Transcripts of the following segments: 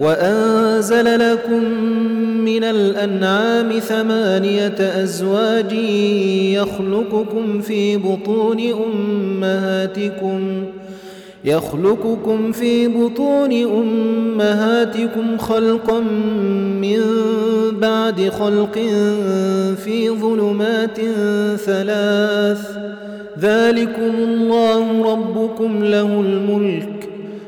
وأنزل لكم من الأنعام ثمانية أزواج يخلقكم في بطون أمهاتكم يخلقكم في بطون أمهاتكم خلقا من بعد خلق في ظلمات ثلاث ذلكم الله ربكم له الملك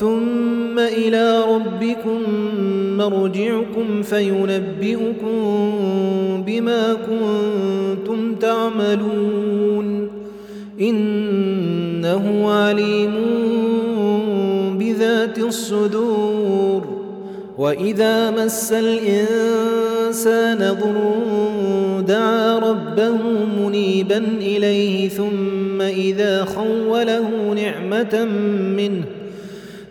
ثم إلى ربكم مرجعكم فينبئكم بما كنتم تعملون. إنه عليم بذات الصدور. وإذا مس الإنسان ضر دعا ربه منيبا إليه ثم إذا خوله نعمة منه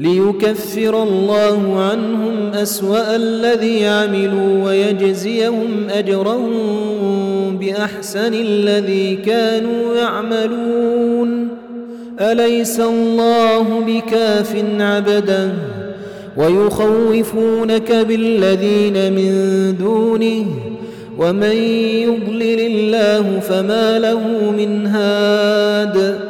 ليكفر الله عنهم أسوأ الذي عملوا ويجزيهم أجرهم بأحسن الذي كانوا يعملون. أليس الله بكاف عبدا ويخوفونك بالذين من دونه. ومن يضلل الله فما له من هاد.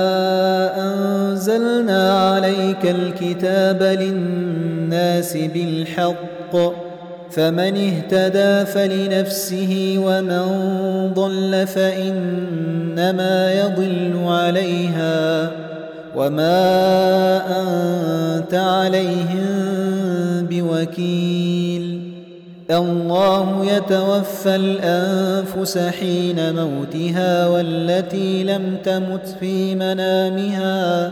عليك الكتاب للناس بالحق فمن اهتدى فلنفسه ومن ضل فإنما يضل عليها وما أنت عليهم بوكيل الله يتوفى الأنفس حين موتها والتي لم تمت في منامها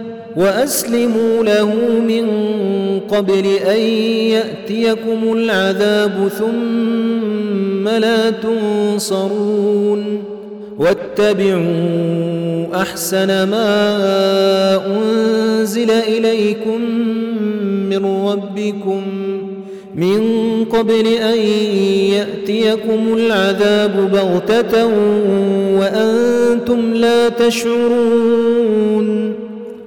وأسلموا له من قبل أن يأتيكم العذاب ثم لا تنصرون واتبعوا أحسن ما أنزل إليكم من ربكم من قبل أن يأتيكم العذاب بغتة وأنتم لا تشعرون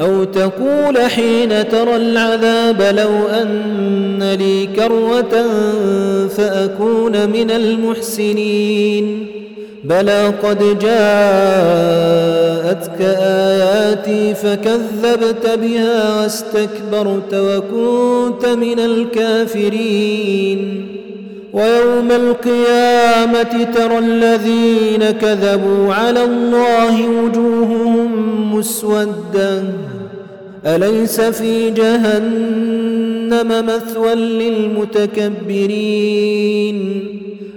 أو تقول حين ترى العذاب لو أن لي كروة فأكون من المحسنين. بلى قد جاءتك آياتي فكذبت بها واستكبرت وكنت من الكافرين. ويوم القيامة ترى الذين كذبوا على الله وجوههم مسودة. أليس في جهنم مثوى للمتكبرين؟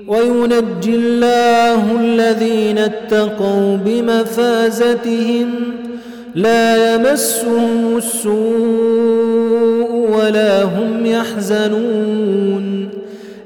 وينجي الله الذين اتقوا بمفازتهم. لا يمسهم السوء ولا هم يحزنون.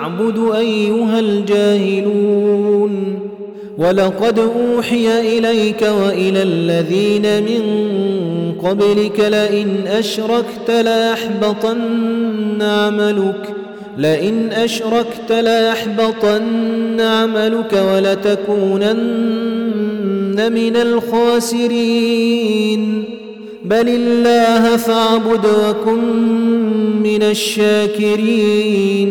أعبد أيها الجاهلون. ولقد أوحي إليك وإلى الذين من قبلك لئن أشركت ليحبطن عملك لئن أشركت ليحبطن عملك ولتكونن من الخاسرين. بل الله فاعبد وكن من الشاكرين.